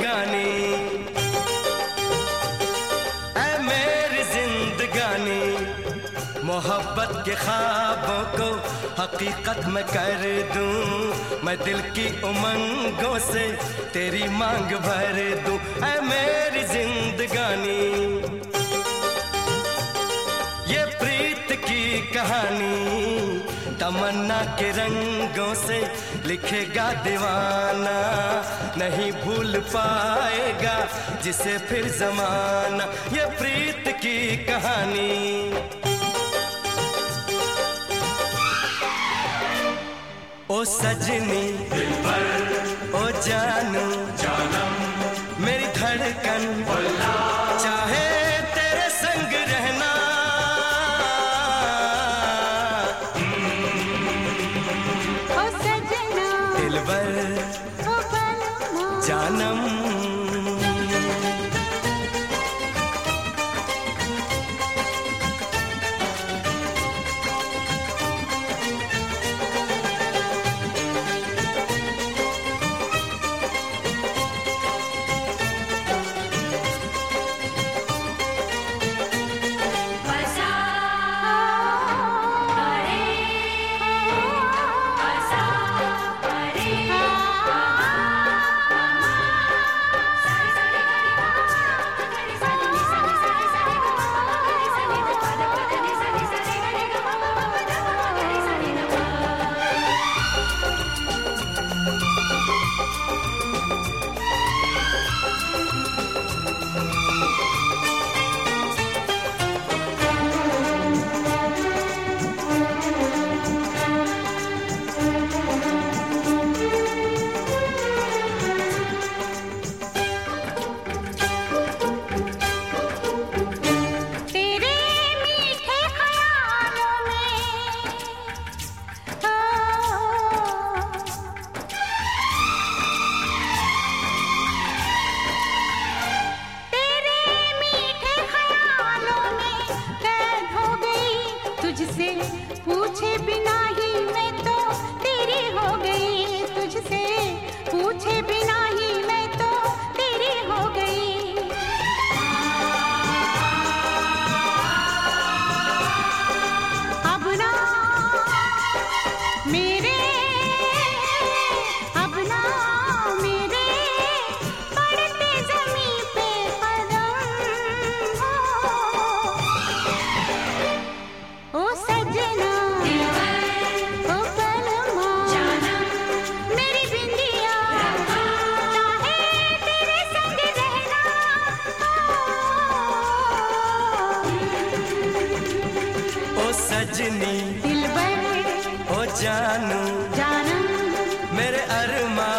जिंदगानी। ऐ मेरी जिंदगानी, मोहब्बत के ख्वाबों को हकीकत में कर दूँ। मैं दिल की उमंगों से तेरी मांग भर दूँ। ऐ मेरी जिंदगानी, ये प्रीत की कहानी। तमन्ना के रंगों से लिखेगा दीवाना। नहीं भूल पाएगा जिसे फिर जमाना। ये प्रीत की कहानी। ओ सजनी ओ जानू जानम। मेरी धड़कन। जानम सजनी दिलबर ओ जानू जानू। मेरे अरमा।